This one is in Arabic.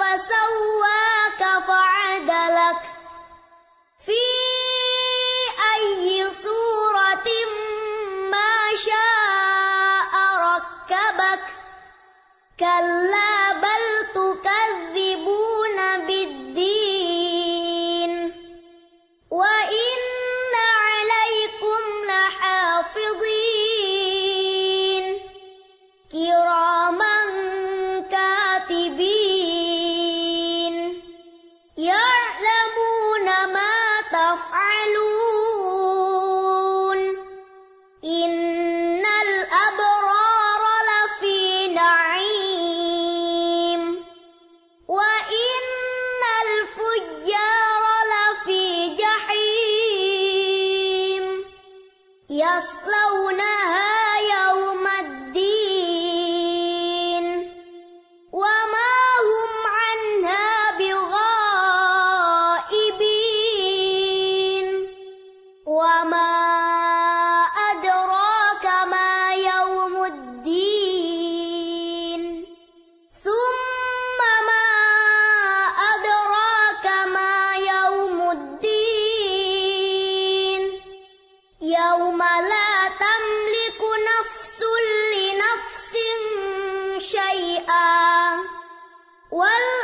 فسواك فعدلك. في أي صورة ما شاء ركبك. كلا يصلونها. شيئا. والله